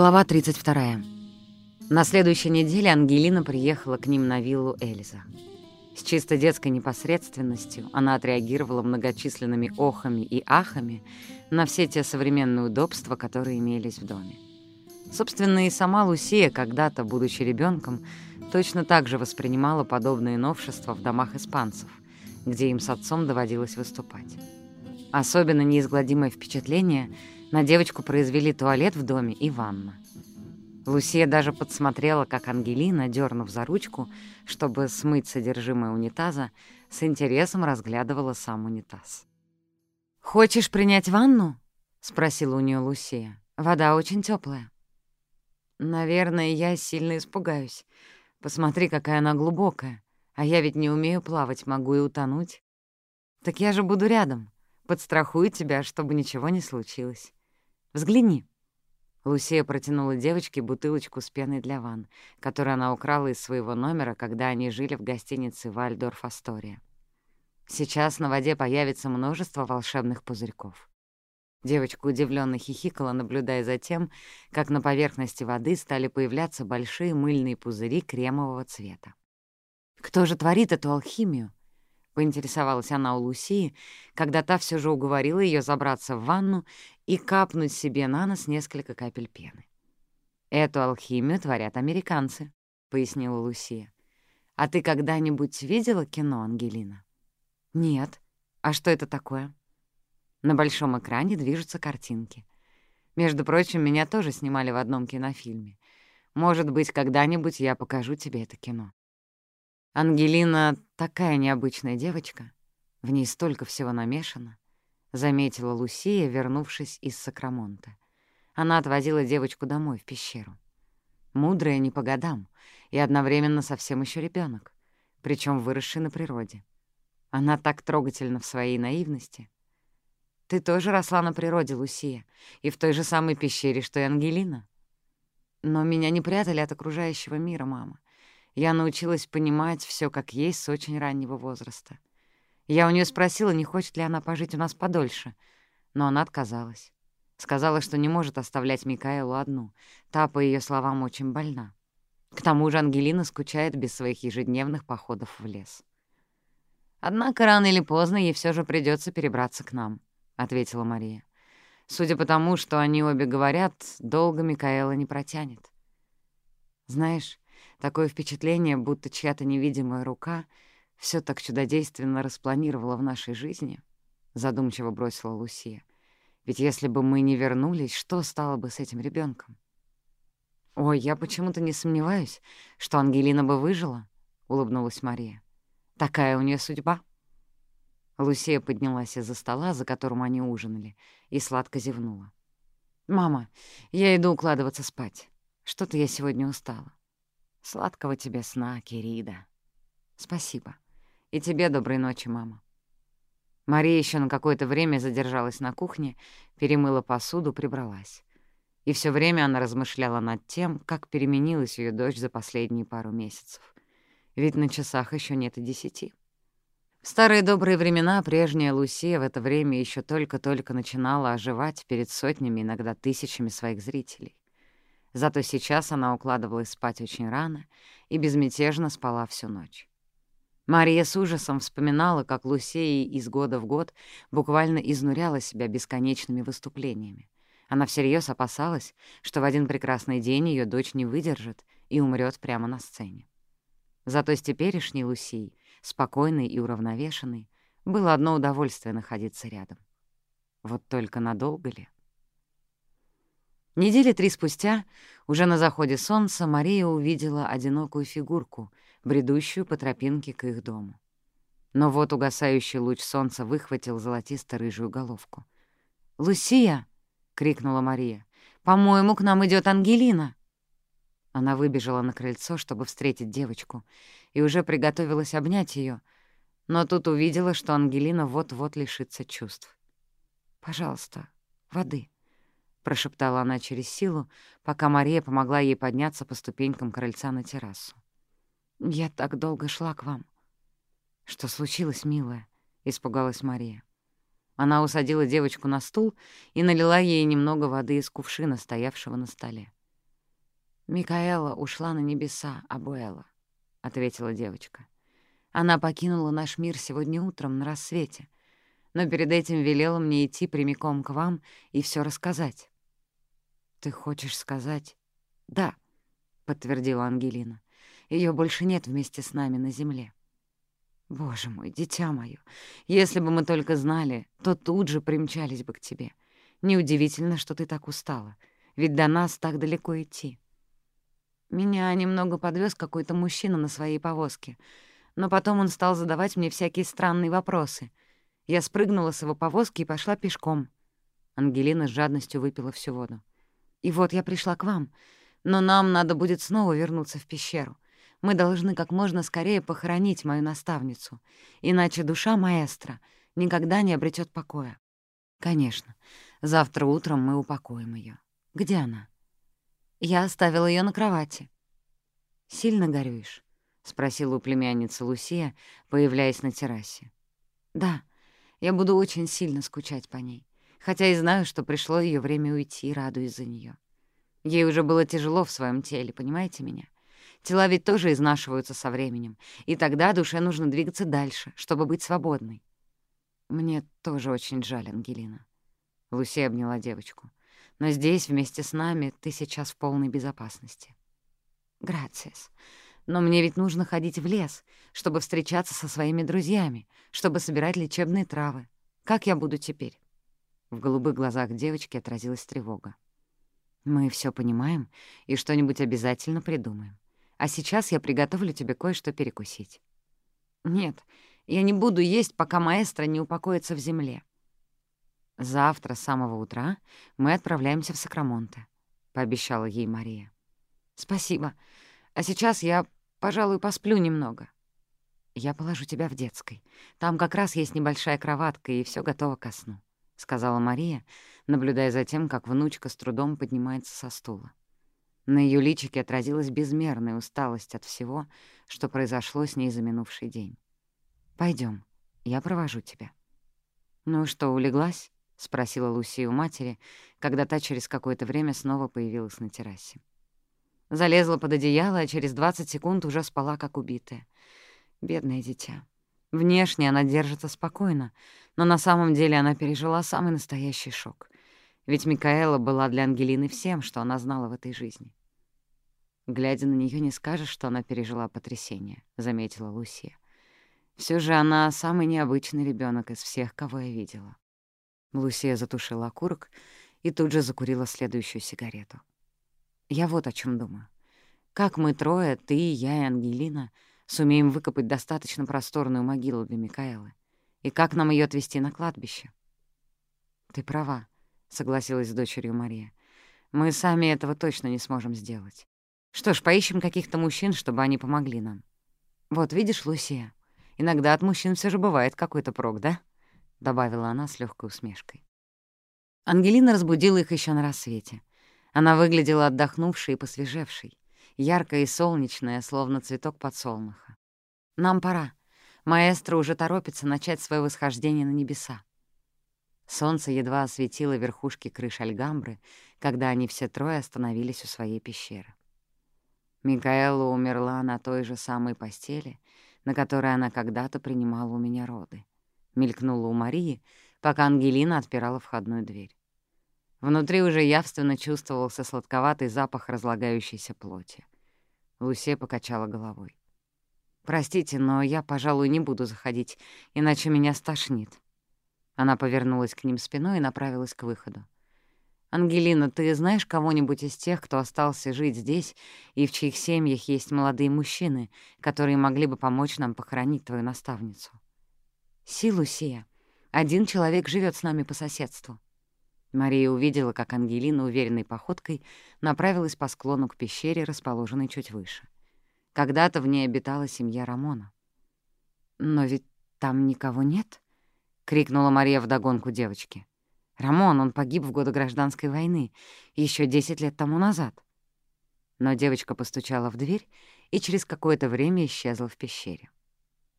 Глава 32. На следующей неделе Ангелина приехала к ним на виллу Эльза. С чисто детской непосредственностью она отреагировала многочисленными охами и ахами на все те современные удобства, которые имелись в доме. Собственно, и сама Лусия, когда-то, будучи ребенком, точно так же воспринимала подобные новшества в домах испанцев, где им с отцом доводилось выступать. Особенно неизгладимое впечатление — на девочку произвели туалет в доме и ванна. Лусия даже подсмотрела, как Ангелина, дернув за ручку, чтобы смыть содержимое унитаза, с интересом разглядывала сам унитаз. «Хочешь принять ванну?» — спросила у нее Лусия. «Вода очень теплая. «Наверное, я сильно испугаюсь. Посмотри, какая она глубокая. А я ведь не умею плавать, могу и утонуть. Так я же буду рядом. Подстрахую тебя, чтобы ничего не случилось». Взгляни». Лусия протянула девочке бутылочку с пеной для ванн, которую она украла из своего номера, когда они жили в гостинице «Вальдорф Астория». Сейчас на воде появится множество волшебных пузырьков. Девочка удивленно хихикала, наблюдая за тем, как на поверхности воды стали появляться большие мыльные пузыри кремового цвета. «Кто же творит эту алхимию?» — поинтересовалась она у Лусии, когда та все же уговорила ее забраться в ванну и капнуть себе на нос несколько капель пены. «Эту алхимию творят американцы», — пояснила Лусия. «А ты когда-нибудь видела кино, Ангелина?» «Нет. А что это такое?» На большом экране движутся картинки. Между прочим, меня тоже снимали в одном кинофильме. Может быть, когда-нибудь я покажу тебе это кино. Ангелина такая необычная девочка. В ней столько всего намешано, — заметила Лусия, вернувшись из Сакрамонта. Она отвозила девочку домой, в пещеру. Мудрая не по годам и одновременно совсем еще ребенок, причем выросший на природе. Она так трогательна в своей наивности. Ты тоже росла на природе, Лусия, и в той же самой пещере, что и Ангелина. Но меня не прятали от окружающего мира, мама. Я научилась понимать все как есть с очень раннего возраста. Я у нее спросила, не хочет ли она пожить у нас подольше, но она отказалась. Сказала, что не может оставлять Микаэлу одну. Та, по ее словам, очень больна. К тому же Ангелина скучает без своих ежедневных походов в лес. «Однако рано или поздно ей все же придется перебраться к нам», — ответила Мария. «Судя по тому, что они обе говорят, долго Микаэла не протянет. Знаешь, Такое впечатление, будто чья-то невидимая рука все так чудодейственно распланировала в нашей жизни, — задумчиво бросила Лусия. Ведь если бы мы не вернулись, что стало бы с этим ребенком? «Ой, я почему-то не сомневаюсь, что Ангелина бы выжила», — улыбнулась Мария. «Такая у нее судьба». Лусия поднялась из-за стола, за которым они ужинали, и сладко зевнула. «Мама, я иду укладываться спать. Что-то я сегодня устала. Сладкого тебе сна, Кирида. Спасибо. И тебе доброй ночи, мама. Мария еще на какое-то время задержалась на кухне, перемыла посуду, прибралась. И все время она размышляла над тем, как переменилась ее дочь за последние пару месяцев. Ведь на часах еще нет и десяти. В старые добрые времена прежняя Лусия в это время еще только-только начинала оживать перед сотнями, иногда тысячами своих зрителей. Зато сейчас она укладывалась спать очень рано и безмятежно спала всю ночь. Мария с ужасом вспоминала, как Лусея из года в год буквально изнуряла себя бесконечными выступлениями. Она всерьез опасалась, что в один прекрасный день ее дочь не выдержит и умрет прямо на сцене. Зато с теперешней Лусией, спокойной и уравновешенной, было одно удовольствие находиться рядом. Вот только надолго ли? Недели три спустя, уже на заходе солнца, Мария увидела одинокую фигурку, бредущую по тропинке к их дому. Но вот угасающий луч солнца выхватил золотисто-рыжую головку. «Лусия!» — крикнула Мария. «По-моему, к нам идет Ангелина!» Она выбежала на крыльцо, чтобы встретить девочку, и уже приготовилась обнять ее, но тут увидела, что Ангелина вот-вот лишится чувств. «Пожалуйста, воды», — прошептала она через силу, пока Мария помогла ей подняться по ступенькам крыльца на террасу. «Я так долго шла к вам». «Что случилось, милая?» — испугалась Мария. Она усадила девочку на стул и налила ей немного воды из кувшина, стоявшего на столе. «Микаэла ушла на небеса, Абуэла», — ответила девочка. «Она покинула наш мир сегодня утром на рассвете, но перед этим велела мне идти прямиком к вам и все рассказать». «Ты хочешь сказать?» «Да», — подтвердила Ангелина. Ее больше нет вместе с нами на земле». «Боже мой, дитя моё, если бы мы только знали, то тут же примчались бы к тебе. Неудивительно, что ты так устала, ведь до нас так далеко идти». Меня немного подвез какой-то мужчина на своей повозке, но потом он стал задавать мне всякие странные вопросы. Я спрыгнула с его повозки и пошла пешком. Ангелина с жадностью выпила всю воду. «И вот я пришла к вам, но нам надо будет снова вернуться в пещеру. Мы должны как можно скорее похоронить мою наставницу, иначе душа маэстро никогда не обретет покоя. Конечно, завтра утром мы упокоим ее. Где она? Я оставила ее на кровати. «Сильно горюешь?» — спросила у племянницы Лусия, появляясь на террасе. «Да, я буду очень сильно скучать по ней, хотя и знаю, что пришло ее время уйти, радуясь за нее. Ей уже было тяжело в своем теле, понимаете меня? Тела ведь тоже изнашиваются со временем, и тогда душе нужно двигаться дальше, чтобы быть свободной. Мне тоже очень жаль, Ангелина. Луси обняла девочку. Но здесь, вместе с нами, ты сейчас в полной безопасности. Грациас. Но мне ведь нужно ходить в лес, чтобы встречаться со своими друзьями, чтобы собирать лечебные травы. Как я буду теперь? В голубых глазах девочки отразилась тревога. Мы все понимаем и что-нибудь обязательно придумаем. А сейчас я приготовлю тебе кое-что перекусить». «Нет, я не буду есть, пока маэстро не упокоится в земле». «Завтра с самого утра мы отправляемся в Сакрамонте», — пообещала ей Мария. «Спасибо. А сейчас я, пожалуй, посплю немного». «Я положу тебя в детской. Там как раз есть небольшая кроватка, и все готово ко сну», — сказала Мария, наблюдая за тем, как внучка с трудом поднимается со стула. На ее личике отразилась безмерная усталость от всего, что произошло с ней за минувший день. Пойдем, я провожу тебя». «Ну что, улеглась?» — спросила Луси у матери, когда та через какое-то время снова появилась на террасе. Залезла под одеяло, а через 20 секунд уже спала, как убитая. Бедное дитя. Внешне она держится спокойно, но на самом деле она пережила самый настоящий шок. Ведь Микаэла была для Ангелины всем, что она знала в этой жизни. Глядя на нее, не скажешь, что она пережила потрясение, заметила Лусия. Все же она самый необычный ребенок из всех, кого я видела. Лусия затушила окурок и тут же закурила следующую сигарету. Я вот о чем думаю. Как мы трое, ты, я и Ангелина, сумеем выкопать достаточно просторную могилу для Микаэлы? И как нам ее отвезти на кладбище? Ты права, — согласилась с дочерью Мария. Мы сами этого точно не сможем сделать. Что ж, поищем каких-то мужчин, чтобы они помогли нам. Вот, видишь, Лусия, иногда от мужчин все же бывает какой-то прок, да? — добавила она с легкой усмешкой. Ангелина разбудила их еще на рассвете. Она выглядела отдохнувшей и посвежевшей, яркая и солнечная, словно цветок подсолнуха. «Нам пора. Маэстро уже торопится начать свое восхождение на небеса». Солнце едва осветило верхушки крыш Альгамбры, когда они все трое остановились у своей пещеры. Микаэла умерла на той же самой постели, на которой она когда-то принимала у меня роды. Мелькнула у Марии, пока Ангелина отпирала входную дверь. Внутри уже явственно чувствовался сладковатый запах разлагающейся плоти. Лусе покачала головой. «Простите, но я, пожалуй, не буду заходить, иначе меня стошнит». Она повернулась к ним спиной и направилась к выходу. «Ангелина, ты знаешь кого-нибудь из тех, кто остался жить здесь и в чьих семьях есть молодые мужчины, которые могли бы помочь нам похоронить твою наставницу?» «Силу сия. Один человек живет с нами по соседству». Мария увидела, как Ангелина уверенной походкой направилась по склону к пещере, расположенной чуть выше. Когда-то в ней обитала семья Рамона. «Но ведь там никого нет?» — крикнула Мария вдогонку девочки. Рамон, он погиб в годы гражданской войны, еще десять лет тому назад. Но девочка постучала в дверь и через какое-то время исчезла в пещере.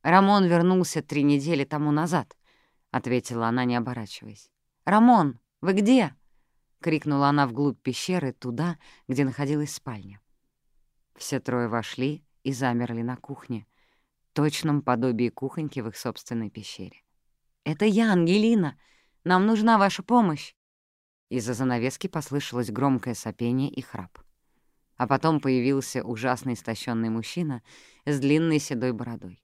«Рамон вернулся три недели тому назад», — ответила она, не оборачиваясь. «Рамон, вы где?» — крикнула она вглубь пещеры, туда, где находилась спальня. Все трое вошли и замерли на кухне, точном подобии кухоньки в их собственной пещере. «Это я, Ангелина! Нам нужна ваша помощь!» Из-за занавески послышалось громкое сопение и храп. А потом появился ужасно истощенный мужчина с длинной седой бородой.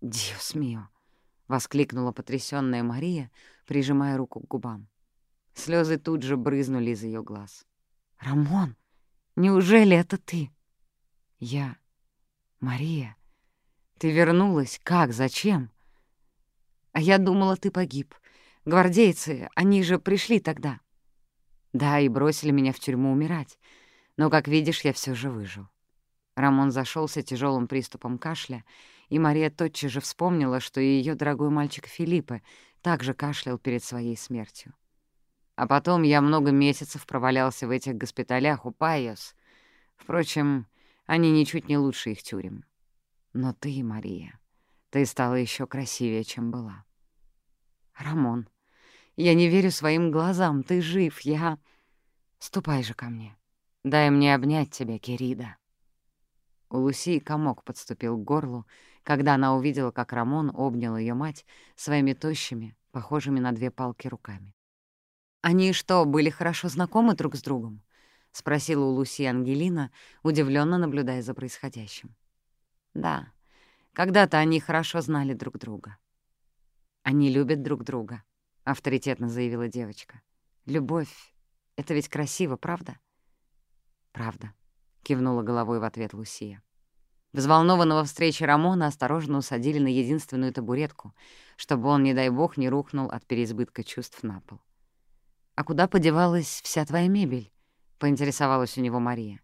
«Диос мио!» — воскликнула потрясённая Мария, прижимая руку к губам. Слезы тут же брызнули из ее глаз. «Рамон, неужели это ты?» «Я... Мария, ты вернулась? Как? Зачем?» «А я думала, ты погиб. Гвардейцы, они же пришли тогда». «Да, и бросили меня в тюрьму умирать. Но, как видишь, я все же выжил». Рамон зашелся тяжелым приступом кашля, и Мария тотчас же вспомнила, что и ее дорогой мальчик Филиппе также кашлял перед своей смертью. А потом я много месяцев провалялся в этих госпиталях у Пайос. Впрочем, они ничуть не лучше их тюрем. Но ты, Мария, ты стала еще красивее, чем была. Рамон, я не верю своим глазам, ты жив, я... Ступай же ко мне. Дай мне обнять тебя, Кирида. У Лусии комок подступил к горлу, когда она увидела, как Рамон обнял ее мать своими тощими, похожими на две палки руками. «Они что, были хорошо знакомы друг с другом?» — спросила у Луси Ангелина, удивленно наблюдая за происходящим. «Да, когда-то они хорошо знали друг друга». «Они любят друг друга», — авторитетно заявила девочка. «Любовь — это ведь красиво, правда?» «Правда», — кивнула головой в ответ Лусия. Взволнованного встречи Рамона осторожно усадили на единственную табуретку, чтобы он, не дай бог, не рухнул от переизбытка чувств на пол. «А куда подевалась вся твоя мебель?» — поинтересовалась у него Мария.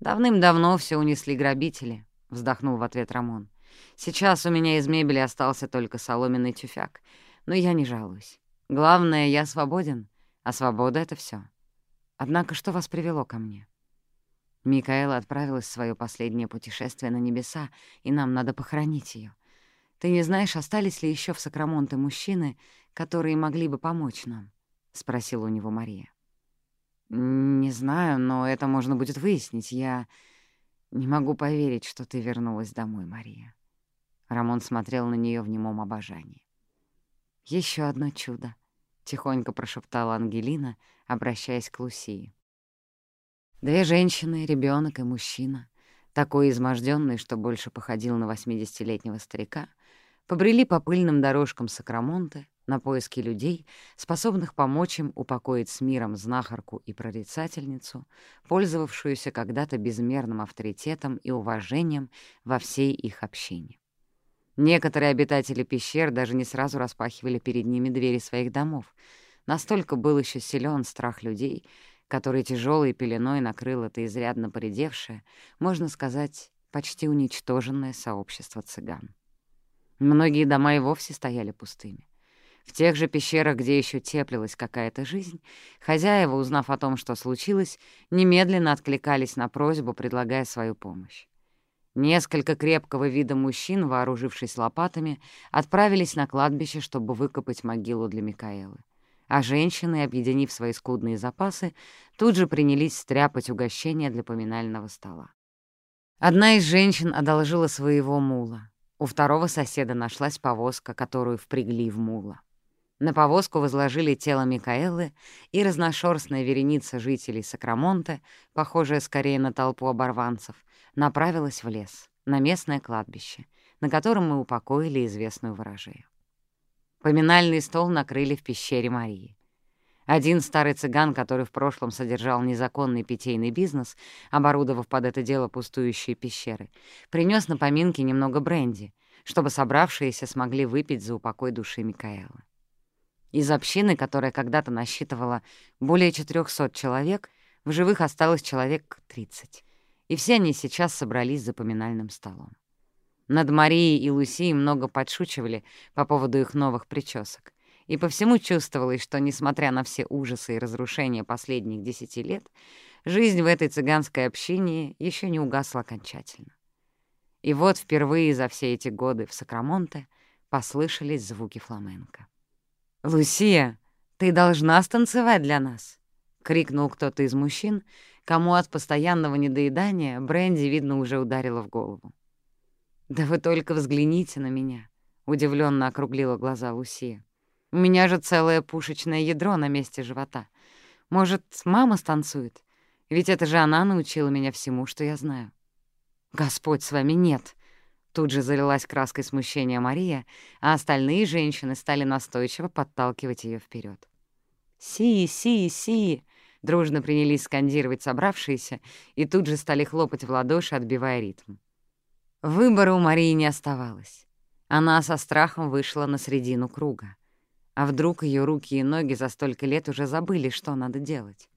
«Давным-давно все унесли грабители», — вздохнул в ответ Рамон. «Сейчас у меня из мебели остался только соломенный тюфяк, но я не жалуюсь. Главное, я свободен, а свобода — это все. Однако что вас привело ко мне?» Микаэла отправилась в своё последнее путешествие на небеса, и нам надо похоронить ее. Ты не знаешь, остались ли еще в Сакрамонте мужчины, которые могли бы помочь нам?» — спросила у него Мария. «Не знаю, но это можно будет выяснить. Я не могу поверить, что ты вернулась домой, Мария». Рамон смотрел на нее в немом обожании. Еще одно чудо», — тихонько прошептала Ангелина, обращаясь к Лусии. Две женщины, ребенок и мужчина, такой изможденный, что больше походил на восьмидесятилетнего старика, побрели по пыльным дорожкам Сакрамонте, на поиски людей, способных помочь им упокоить с миром знахарку и прорицательницу, пользовавшуюся когда-то безмерным авторитетом и уважением во всей их общине. Некоторые обитатели пещер даже не сразу распахивали перед ними двери своих домов. Настолько был еще силен страх людей, который тяжелой пеленой накрыл это изрядно поредевшее, можно сказать, почти уничтоженное сообщество цыган. Многие дома и вовсе стояли пустыми. В тех же пещерах, где еще теплилась какая-то жизнь, хозяева, узнав о том, что случилось, немедленно откликались на просьбу, предлагая свою помощь. Несколько крепкого вида мужчин, вооружившись лопатами, отправились на кладбище, чтобы выкопать могилу для Микаэлы. А женщины, объединив свои скудные запасы, тут же принялись стряпать угощения для поминального стола. Одна из женщин одолжила своего мула. У второго соседа нашлась повозка, которую впрягли в мула. На повозку возложили тело Микаэлы, и разношерстная вереница жителей Сакрамонте, похожая скорее на толпу оборванцев, направилась в лес, на местное кладбище, на котором мы упокоили известную ворожею. Поминальный стол накрыли в пещере Марии. Один старый цыган, который в прошлом содержал незаконный питейный бизнес, оборудовав под это дело пустующие пещеры, принес на поминки немного бренди, чтобы собравшиеся смогли выпить за упокой души Микаэлы. Из общины, которая когда-то насчитывала более 400 человек, в живых осталось человек 30, и все они сейчас собрались за поминальным столом. Над Марией и Лусией много подшучивали по поводу их новых причесок, и по всему чувствовалось, что, несмотря на все ужасы и разрушения последних десяти лет, жизнь в этой цыганской общине еще не угасла окончательно. И вот впервые за все эти годы в Сакрамонте послышались звуки фламенко. «Лусия, ты должна станцевать для нас!» — крикнул кто-то из мужчин, кому от постоянного недоедания бренди, видно, уже ударило в голову. «Да вы только взгляните на меня», — удивленно округлила глаза Лусия. «У меня же целое пушечное ядро на месте живота. Может, мама станцует? Ведь это же она научила меня всему, что я знаю». «Господь с вами нет!» Тут же залилась краской смущения Мария, а остальные женщины стали настойчиво подталкивать ее вперед. «Си, си, си!» Дружно принялись скандировать собравшиеся и тут же стали хлопать в ладоши, отбивая ритм. Выбора у Марии не оставалось. Она со страхом вышла на середину круга. А вдруг ее руки и ноги за столько лет уже забыли, что надо делать?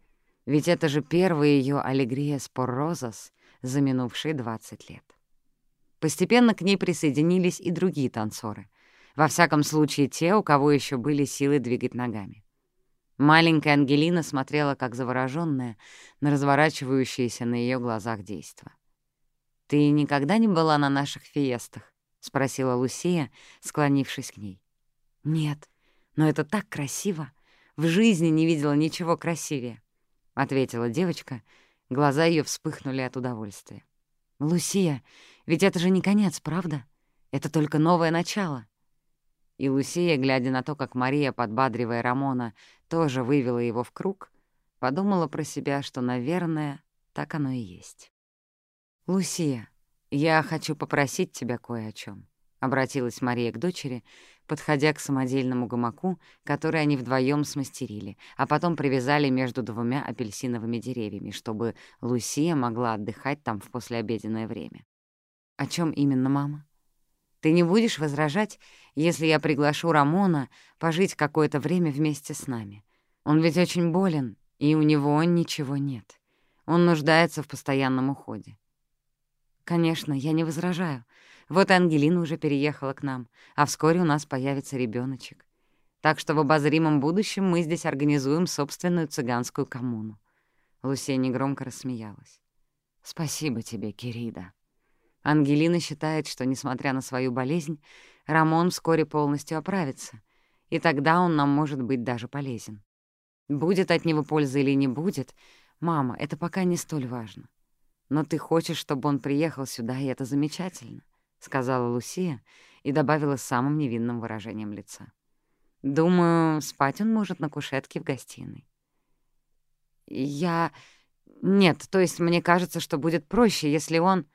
Ведь это же первая ее аллегрия споррозас за минувшие 20 лет. Постепенно к ней присоединились и другие танцоры. Во всяком случае, те, у кого еще были силы двигать ногами. Маленькая Ангелина смотрела, как заворожённая, на разворачивающееся на ее глазах действо. «Ты никогда не была на наших фиестах?» — спросила Лусия, склонившись к ней. «Нет, но это так красиво! В жизни не видела ничего красивее», — ответила девочка. Глаза ее вспыхнули от удовольствия. «Лусия, ведь это же не конец, правда? Это только новое начало». И Лусия, глядя на то, как Мария, подбадривая Рамона, тоже вывела его в круг, подумала про себя, что, наверное, так оно и есть. «Лусия, я хочу попросить тебя кое о чем, обратилась Мария к дочери, подходя к самодельному гамаку, который они вдвоем смастерили, а потом привязали между двумя апельсиновыми деревьями, чтобы Лусия могла отдыхать там в послеобеденное время. «О чем именно, мама?» Ты не будешь возражать, если я приглашу Рамона пожить какое-то время вместе с нами? Он ведь очень болен, и у него ничего нет. Он нуждается в постоянном уходе. Конечно, я не возражаю. Вот Ангелина уже переехала к нам, а вскоре у нас появится ребеночек. Так что в обозримом будущем мы здесь организуем собственную цыганскую коммуну. Лусия негромко рассмеялась. «Спасибо тебе, Кирида». Ангелина считает, что, несмотря на свою болезнь, Рамон вскоре полностью оправится, и тогда он нам может быть даже полезен. Будет от него польза или не будет, мама, это пока не столь важно. Но ты хочешь, чтобы он приехал сюда, и это замечательно, — сказала Лусия и добавила самым невинным выражением лица. Думаю, спать он может на кушетке в гостиной. Я... Нет, то есть мне кажется, что будет проще, если он...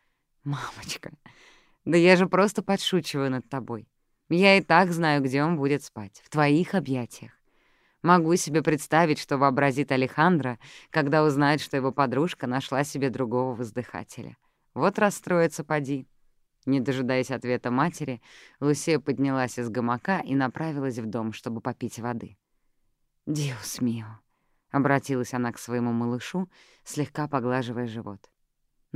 «Мамочка, да я же просто подшучиваю над тобой. Я и так знаю, где он будет спать. В твоих объятиях. Могу себе представить, что вообразит Алехандро, когда узнает, что его подружка нашла себе другого воздыхателя. Вот расстроится поди». Не дожидаясь ответа матери, Лусия поднялась из гамака и направилась в дом, чтобы попить воды. «Диус мио», — обратилась она к своему малышу, слегка поглаживая живот.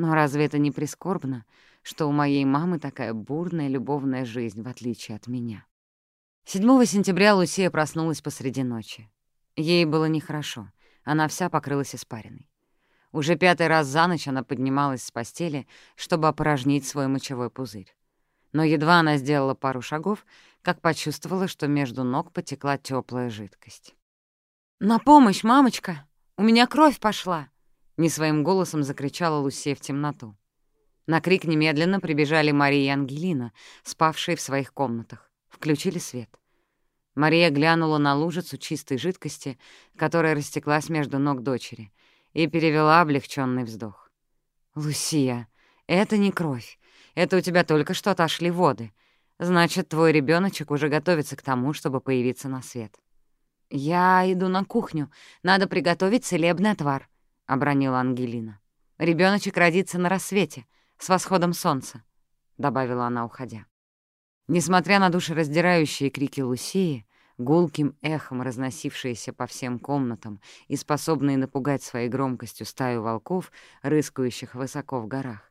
Но разве это не прискорбно, что у моей мамы такая бурная любовная жизнь, в отличие от меня? 7 сентября Лусия проснулась посреди ночи. Ей было нехорошо, она вся покрылась испариной. Уже пятый раз за ночь она поднималась с постели, чтобы опорожнить свой мочевой пузырь. Но едва она сделала пару шагов, как почувствовала, что между ног потекла теплая жидкость. «На помощь, мамочка! У меня кровь пошла!» Не своим голосом закричала Лусия в темноту. На крик немедленно прибежали Мария и Ангелина, спавшие в своих комнатах. Включили свет. Мария глянула на лужицу чистой жидкости, которая растеклась между ног дочери, и перевела облегченный вздох. «Лусия, это не кровь. Это у тебя только что отошли воды. Значит, твой ребеночек уже готовится к тому, чтобы появиться на свет». «Я иду на кухню. Надо приготовить целебный отвар», — обронила Ангелина. Ребеночек родится на рассвете, с восходом солнца», — добавила она, уходя. Несмотря на душераздирающие крики Лусии, гулким эхом разносившиеся по всем комнатам и способные напугать своей громкостью стаю волков, рыскающих высоко в горах,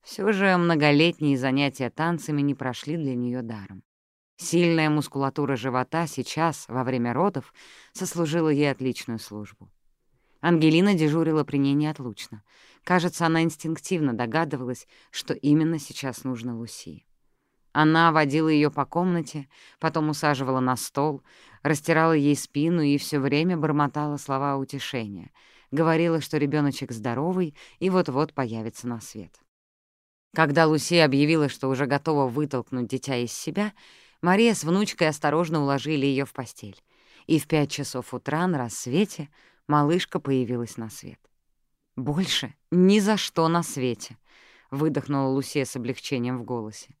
все же многолетние занятия танцами не прошли для нее даром. Сильная мускулатура живота сейчас, во время родов, сослужила ей отличную службу. Ангелина дежурила при ней неотлучно. Кажется, она инстинктивно догадывалась, что именно сейчас нужно Лусии. Она водила ее по комнате, потом усаживала на стол, растирала ей спину и все время бормотала слова утешения. Говорила, что ребеночек здоровый и вот-вот появится на свет. Когда Луси объявила, что уже готова вытолкнуть дитя из себя, Мария с внучкой осторожно уложили ее в постель. И в пять часов утра на рассвете малышка появилась на свет. «Больше ни за что на свете», — выдохнула Лусия с облегчением в голосе.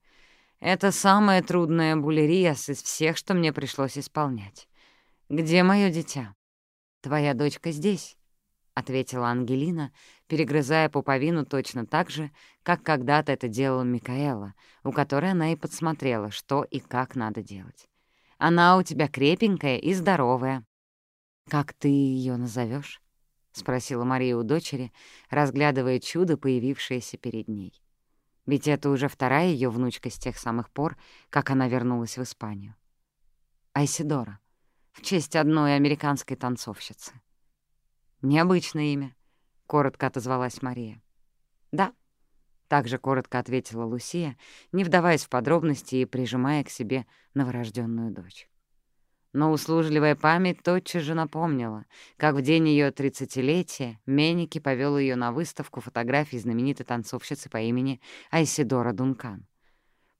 «Это самая трудная булериас из всех, что мне пришлось исполнять. Где мое дитя?» «Твоя дочка здесь», — ответила Ангелина, перегрызая пуповину точно так же, как когда-то это делала Микаэла, у которой она и подсмотрела, что и как надо делать. «Она у тебя крепенькая и здоровая». «Как ты ее назовешь? — спросила Мария у дочери, разглядывая чудо, появившееся перед ней. Ведь это уже вторая ее внучка с тех самых пор, как она вернулась в Испанию. Айсидора, в честь одной американской танцовщицы. «Необычное имя», — коротко отозвалась Мария. «Да», — также коротко ответила Лусия, не вдаваясь в подробности и прижимая к себе новорожденную дочь. Но услужливая память тотчас же напомнила, как в день ее тридцатилетия Меники повел ее на выставку фотографий знаменитой танцовщицы по имени Айсидора Дункан.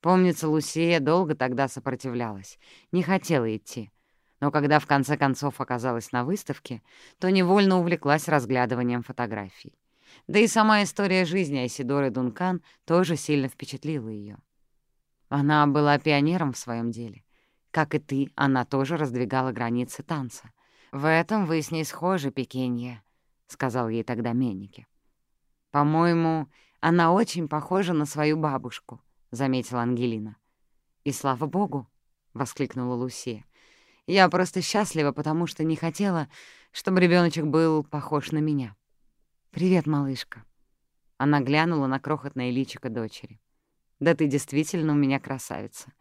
Помнится, Лусия долго тогда сопротивлялась, не хотела идти. Но когда в конце концов оказалась на выставке, то невольно увлеклась разглядыванием фотографий. Да и сама история жизни Айсидоры Дункан тоже сильно впечатлила ее. Она была пионером в своем деле. Как и ты, она тоже раздвигала границы танца. В этом вы с ней схожи, Пекинье, — сказал ей тогда Меннике. «По-моему, она очень похожа на свою бабушку», — заметила Ангелина. «И слава богу!» — воскликнула Лусия. «Я просто счастлива, потому что не хотела, чтобы ребеночек был похож на меня. Привет, малышка». Она глянула на крохотное личико дочери. «Да ты действительно у меня красавица.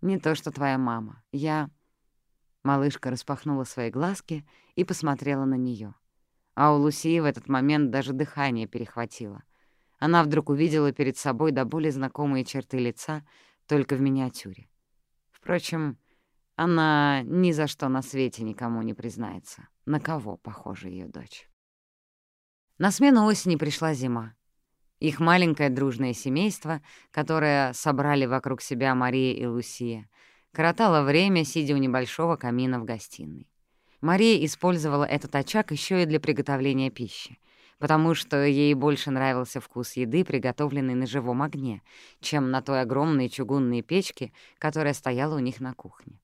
Не то, что твоя мама. Я...» Малышка распахнула свои глазки и посмотрела на нее. А у Лусии в этот момент даже дыхание перехватило. Она вдруг увидела перед собой до более знакомые черты лица, только в миниатюре. Впрочем, она ни за что на свете никому не признается, на кого похожа ее дочь. На смену осени пришла зима. Их маленькое дружное семейство, которое собрали вокруг себя Мария и Лусия, коротало время, сидя у небольшого камина в гостиной. Мария использовала этот очаг еще и для приготовления пищи, потому что ей больше нравился вкус еды, приготовленной на живом огне, чем на той огромной чугунной печке, которая стояла у них на кухне.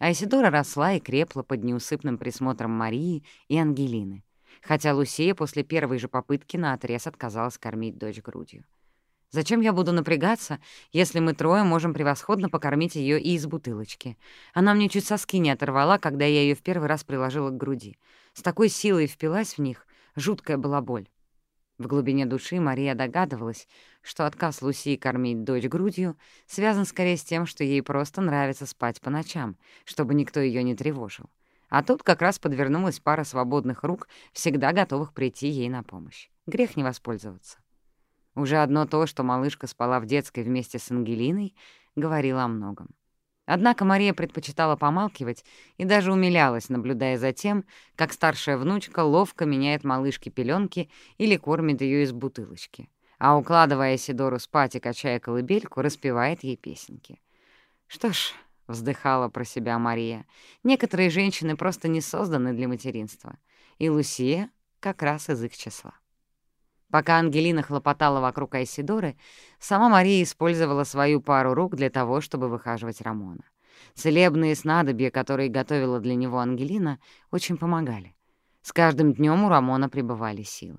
Айсидора росла и крепла под неусыпным присмотром Марии и Ангелины, хотя Лусия после первой же попытки наотрез отказалась кормить дочь грудью. «Зачем я буду напрягаться, если мы трое можем превосходно покормить ее и из бутылочки? Она мне чуть соски не оторвала, когда я ее в первый раз приложила к груди. С такой силой впилась в них, жуткая была боль». В глубине души Мария догадывалась, что отказ Лусии кормить дочь грудью связан скорее с тем, что ей просто нравится спать по ночам, чтобы никто ее не тревожил. А тут как раз подвернулась пара свободных рук, всегда готовых прийти ей на помощь. Грех не воспользоваться. Уже одно то, что малышка спала в детской вместе с Ангелиной, говорило о многом. Однако Мария предпочитала помалкивать и даже умилялась, наблюдая за тем, как старшая внучка ловко меняет малышке пеленки или кормит ее из бутылочки, а, укладывая Сидору спать и качая колыбельку, распевает ей песенки. Что ж, — вздыхала про себя Мария. «Некоторые женщины просто не созданы для материнства, и Лусия как раз из их числа». Пока Ангелина хлопотала вокруг Айсидоры, сама Мария использовала свою пару рук для того, чтобы выхаживать Рамона. Целебные снадобья, которые готовила для него Ангелина, очень помогали. С каждым днем у Рамона пребывали силы.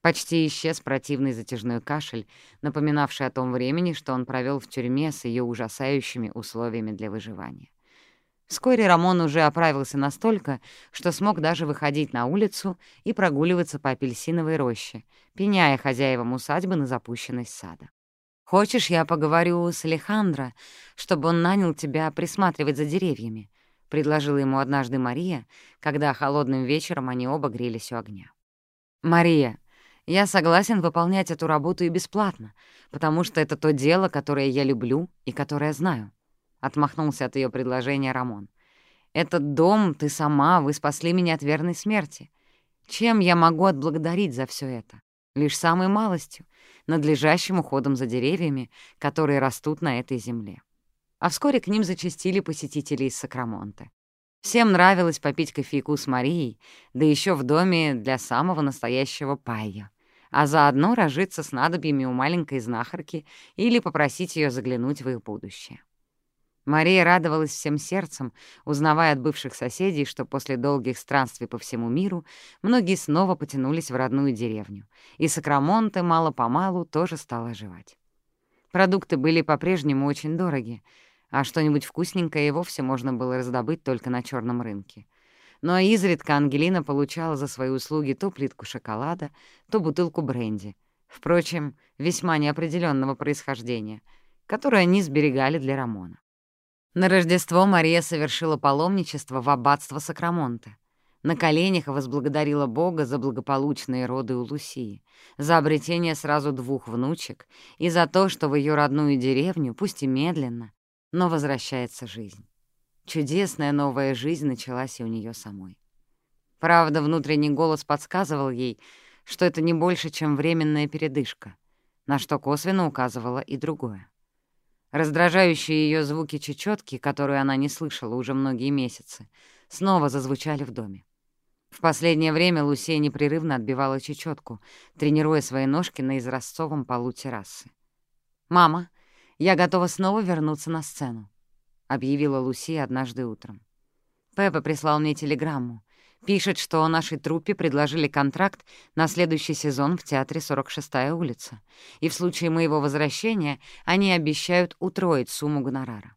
Почти исчез противный затяжной кашель, напоминавший о том времени, что он провел в тюрьме с ее ужасающими условиями для выживания. Вскоре Рамон уже оправился настолько, что смог даже выходить на улицу и прогуливаться по апельсиновой роще, пеняя хозяевам усадьбы на запущенность сада. «Хочешь, я поговорю с Алехандро, чтобы он нанял тебя присматривать за деревьями?» — предложила ему однажды Мария, когда холодным вечером они оба грелись у огня. «Мария, Я согласен выполнять эту работу и бесплатно, потому что это то дело, которое я люблю и которое знаю», — отмахнулся от ее предложения Рамон. «Этот дом, ты сама, вы спасли меня от верной смерти. Чем я могу отблагодарить за все это? Лишь самой малостью, надлежащим уходом за деревьями, которые растут на этой земле». А вскоре к ним зачастили посетители из Сакрамонте. Всем нравилось попить кофейку с Марией, да еще в доме для самого настоящего пая а заодно разжиться снадобьями у маленькой знахарки или попросить ее заглянуть в их будущее. Мария радовалась всем сердцем, узнавая от бывших соседей, что после долгих странствий по всему миру многие снова потянулись в родную деревню, и Сакрамонте мало-помалу тоже стал оживать. Продукты были по-прежнему очень дороги, а что-нибудь вкусненькое и вовсе можно было раздобыть только на черном рынке — но изредка Ангелина получала за свои услуги то плитку шоколада, то бутылку бренди, впрочем, весьма неопределенного происхождения, которую они сберегали для Рамона. На Рождество Мария совершила паломничество в аббатство Сакрамонте. На коленях возблагодарила Бога за благополучные роды у Лусии, за обретение сразу двух внучек и за то, что в ее родную деревню, пусть и медленно, но возвращается жизнь. Чудесная новая жизнь началась и у нее самой. Правда, внутренний голос подсказывал ей, что это не больше, чем временная передышка, на что косвенно указывало и другое. Раздражающие ее звуки чечетки, которые она не слышала уже многие месяцы, снова зазвучали в доме. В последнее время Лусия непрерывно отбивала чечетку, тренируя свои ножки на изразцовом полу террасы. «Мама, я готова снова вернуться на сцену», — объявила Луси однажды утром. Пеппа прислал мне телеграмму. Пишет, что нашей труппе предложили контракт на следующий сезон в театре 46-я улица, и в случае моего возвращения они обещают утроить сумму гонорара.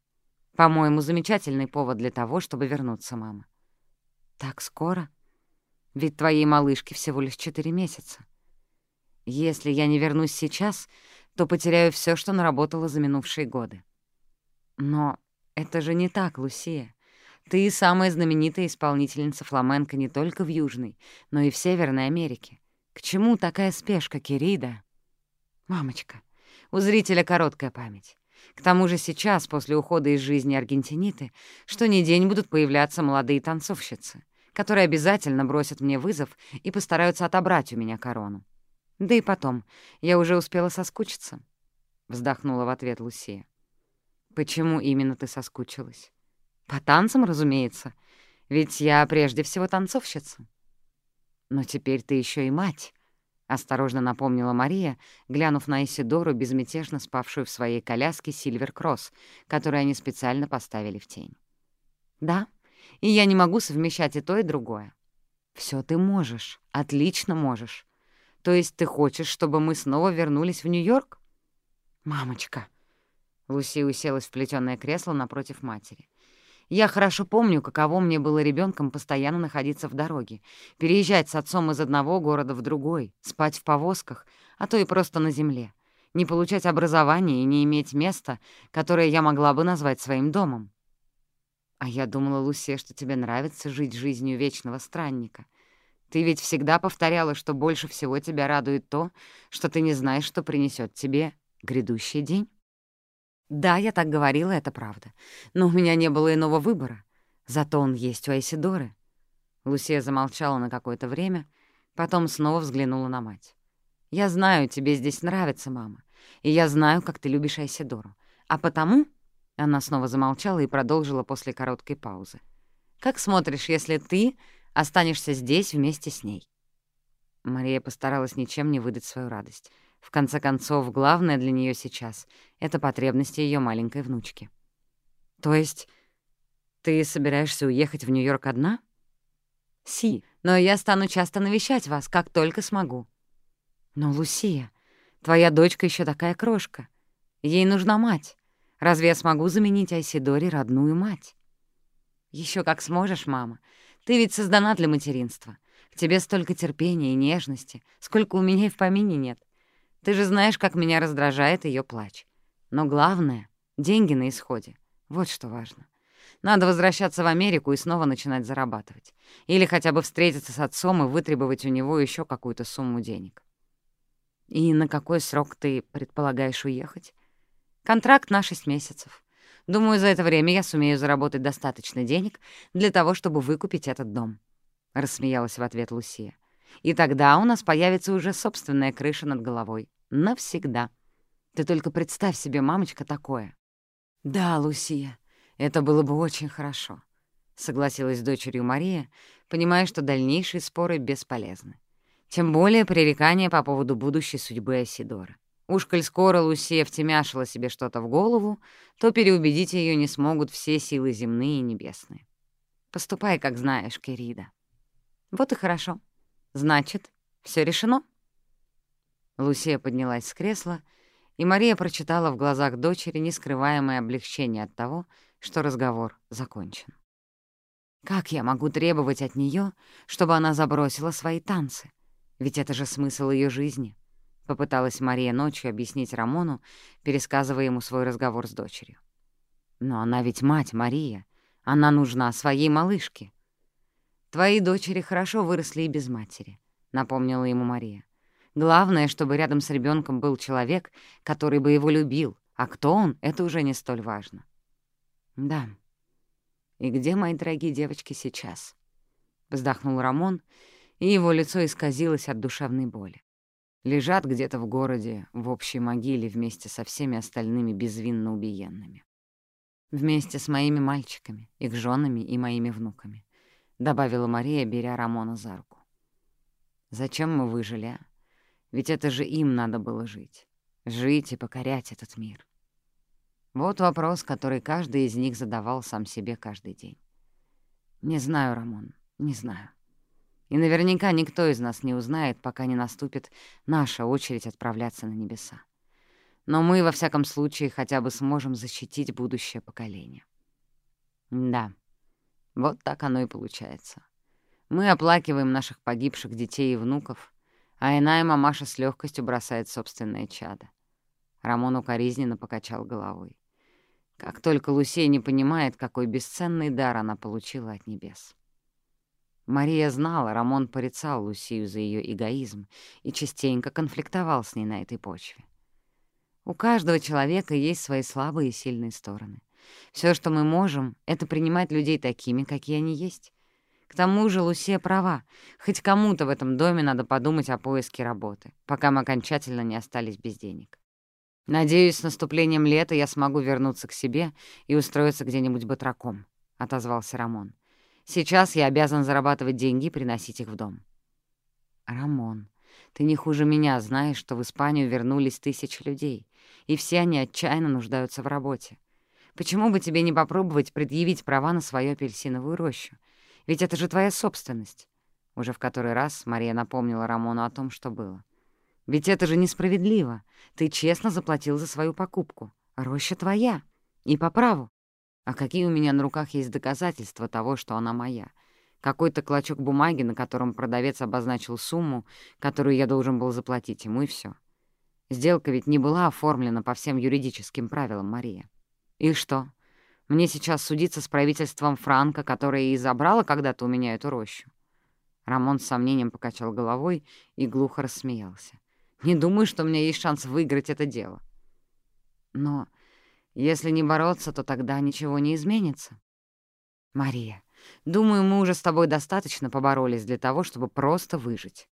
По-моему, замечательный повод для того, чтобы вернуться, мама. Так скоро? Ведь твоей малышке всего лишь четыре месяца. Если я не вернусь сейчас, то потеряю все, что наработала за минувшие годы. Но «Это же не так, Лусия. Ты самая знаменитая исполнительница фламенко не только в Южной, но и в Северной Америке. К чему такая спешка, Кирида?» «Мамочка, у зрителя короткая память. К тому же сейчас, после ухода из жизни аргентиниты, что ни день будут появляться молодые танцовщицы, которые обязательно бросят мне вызов и постараются отобрать у меня корону. Да и потом, я уже успела соскучиться», — вздохнула в ответ Лусия. Почему именно ты соскучилась? По танцам, разумеется. Ведь я прежде всего танцовщица. Но теперь ты еще и мать, — осторожно напомнила Мария, глянув на Исидору, безмятежно спавшую в своей коляске Сильвер Кросс, которую они специально поставили в тень. «Да, и я не могу совмещать и то, и другое. Все ты можешь, отлично можешь. То есть ты хочешь, чтобы мы снова вернулись в Нью-Йорк? Мамочка, Луси уселась в плетёное кресло напротив матери. Я хорошо помню, каково мне было ребенком постоянно находиться в дороге, переезжать с отцом из одного города в другой, спать в повозках, а то и просто на земле, не получать образование и не иметь места, которое я могла бы назвать своим домом. А я думала, Лусе, что тебе нравится жить жизнью вечного странника. Ты ведь всегда повторяла, что больше всего тебя радует то, что ты не знаешь, что принесет тебе грядущий день. Да, я так говорила, это правда. Но у меня не было иного выбора. Зато он есть у Айсидоры. Лусия замолчала на какое-то время, потом снова взглянула на мать. «Я знаю, тебе здесь нравится, мама, и я знаю, как ты любишь Айсидору. А потому...» Она снова замолчала и продолжила после короткой паузы. «Как смотришь, если ты останешься здесь вместе с ней?» Мария постаралась ничем не выдать свою радость. В конце концов, главное для нее сейчас — это потребности ее маленькой внучки. «То есть ты собираешься уехать в Нью-Йорк одна?» «Си, но я стану часто навещать вас, как только смогу». «Но, Лусия, твоя дочка еще такая крошка. Ей нужна мать. Разве я смогу заменить Айсидоре родную мать?» Еще как сможешь, мама. Ты ведь создана для материнства. В тебе столько терпения и нежности, сколько у меня и в помине нет. Ты же знаешь, как меня раздражает ее плач. Но главное — деньги на исходе. Вот что важно. Надо возвращаться в Америку и снова начинать зарабатывать. Или хотя бы встретиться с отцом и вытребовать у него еще какую-то сумму денег. «И на какой срок ты предполагаешь уехать?» «Контракт на шесть месяцев. Думаю, за это время я сумею заработать достаточно денег для того, чтобы выкупить этот дом», — рассмеялась в ответ Лусия. «И тогда у нас появится уже собственная крыша над головой. Навсегда. Ты только представь себе, мамочка, такое». «Да, Лусия, это было бы очень хорошо», — согласилась с дочерью Мария, понимая, что дальнейшие споры бесполезны. Тем более пререкания по поводу будущей судьбы Асидора. Уж коль скоро Лусия втемяшила себе что-то в голову, то переубедить ее не смогут все силы земные и небесные. Поступай, как знаешь, Керида. Вот и хорошо. Значит, все решено? Лусия поднялась с кресла, и Мария прочитала в глазах дочери нескрываемое облегчение от того, что разговор закончен. Как я могу требовать от нее, чтобы она забросила свои танцы? Ведь это же смысл ее жизни. Попыталась Мария ночью объяснить Рамону, пересказывая ему свой разговор с дочерью. «Но она ведь мать, Мария. Она нужна своей малышке». «Твои дочери хорошо выросли и без матери», — напомнила ему Мария. «Главное, чтобы рядом с ребенком был человек, который бы его любил, а кто он — это уже не столь важно». «Да. И где мои дорогие девочки сейчас?» — вздохнул Рамон, и его лицо исказилось от душевной боли лежат где-то в городе, в общей могиле вместе со всеми остальными безвинно убиенными. Вместе с моими мальчиками, их женами и моими внуками, — добавила Мария, беря Рамона за руку. Зачем мы выжили, а? Ведь это же им надо было жить. Жить и покорять этот мир. Вот вопрос, который каждый из них задавал сам себе каждый день. Не знаю, Рамон, не знаю. И наверняка никто из нас не узнает, пока не наступит наша очередь отправляться на небеса. Но мы, во всяком случае, хотя бы сможем защитить будущее поколение. Да, вот так оно и получается. Мы оплакиваем наших погибших детей и внуков, а иная мамаша с легкостью бросает собственное чадо. Рамон укоризненно покачал головой. Как только Лусей не понимает, какой бесценный дар она получила от небес. Мария знала, Рамон порицал Лусию за ее эгоизм и частенько конфликтовал с ней на этой почве. У каждого человека есть свои слабые и сильные стороны. Все, что мы можем, — это принимать людей такими, какие они есть. К тому же Лусия права. Хоть кому-то в этом доме надо подумать о поиске работы, пока мы окончательно не остались без денег. Надеюсь, с наступлением лета я смогу вернуться к себе и устроиться где-нибудь батраком, — отозвался Рамон. Сейчас я обязан зарабатывать деньги и приносить их в дом. Рамон, ты не хуже меня знаешь, что в Испанию вернулись тысячи людей, и все они отчаянно нуждаются в работе. Почему бы тебе не попробовать предъявить права на свою апельсиновую рощу? Ведь это же твоя собственность. Уже в который раз Мария напомнила Рамону о том, что было. Ведь это же несправедливо. Ты честно заплатил за свою покупку. Роща твоя. И по праву. А какие у меня на руках есть доказательства того, что она моя? Какой-то клочок бумаги, на котором продавец обозначил сумму, которую я должен был заплатить ему, и все. Сделка ведь не была оформлена по всем юридическим правилам, Мария. И что? Мне сейчас судиться с правительством Франка, которое и забрало когда-то у меня эту рощу? Рамон с сомнением покачал головой и глухо рассмеялся. «Не думаю, что у меня есть шанс выиграть это дело». «Но если не бороться, то тогда ничего не изменится. Мария, думаю, мы уже с тобой достаточно поборолись для того, чтобы просто выжить.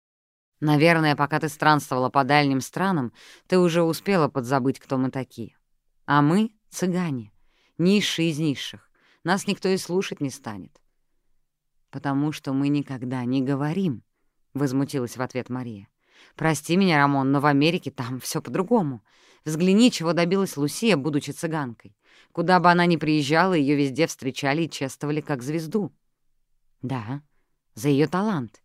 Наверное, пока ты странствовала по дальним странам, ты уже успела подзабыть, кто мы такие. А мы — цыгане, низшие из низших. Нас никто и слушать не станет. «Потому что мы никогда не говорим», — возмутилась в ответ Мария. «Прости меня, Рамон, но в Америке там все по-другому. Взгляни, чего добилась Лусия, будучи цыганкой. Куда бы она ни приезжала, ее везде встречали и чествовали как звезду. Да, за ее талант.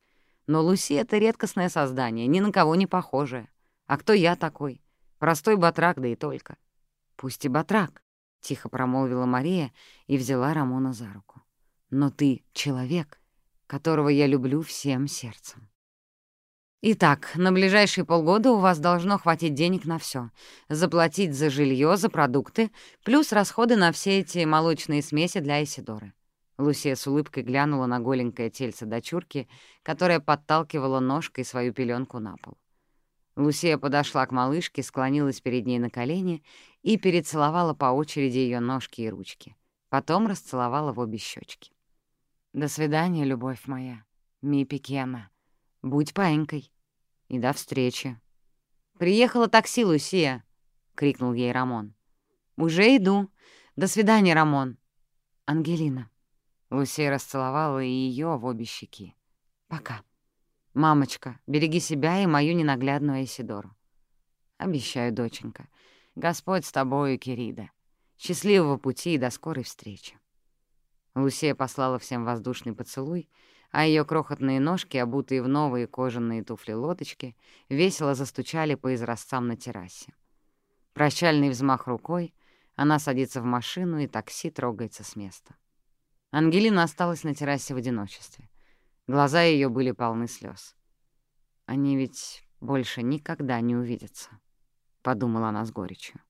Но Луси — это редкостное создание, ни на кого не похожее. А кто я такой? Простой батрак, да и только. Пусть и батрак, — тихо промолвила Мария и взяла Рамона за руку. Но ты — человек, которого я люблю всем сердцем. Итак, на ближайшие полгода у вас должно хватить денег на все: Заплатить за жилье, за продукты, плюс расходы на все эти молочные смеси для Исидоры. Лусия с улыбкой глянула на голенькое тельце дочурки, которая подталкивала ножкой свою пеленку на пол. Лусия подошла к малышке, склонилась перед ней на колени и перецеловала по очереди ее ножки и ручки. Потом расцеловала в обе щечки. «До свидания, любовь моя, ми пекена. Будь паинькой. И до встречи». «Приехало такси, Лусия!» — крикнул ей Рамон. «Уже иду. До свидания, Рамон». «Ангелина». Лусия расцеловала и ее в обе щеки. «Пока». «Мамочка, береги себя и мою ненаглядную Эсидору». «Обещаю, доченька. Господь с тобою, Кирида. Счастливого пути и до скорой встречи». Лусия послала всем воздушный поцелуй, а ее крохотные ножки, обутые в новые кожаные туфли-лодочки, весело застучали по изразцам на террасе. Прощальный взмах рукой, она садится в машину, и такси трогается с места. Ангелина осталась на террасе в одиночестве. Глаза ее были полны слез. «Они ведь больше никогда не увидятся», — подумала она с горечью.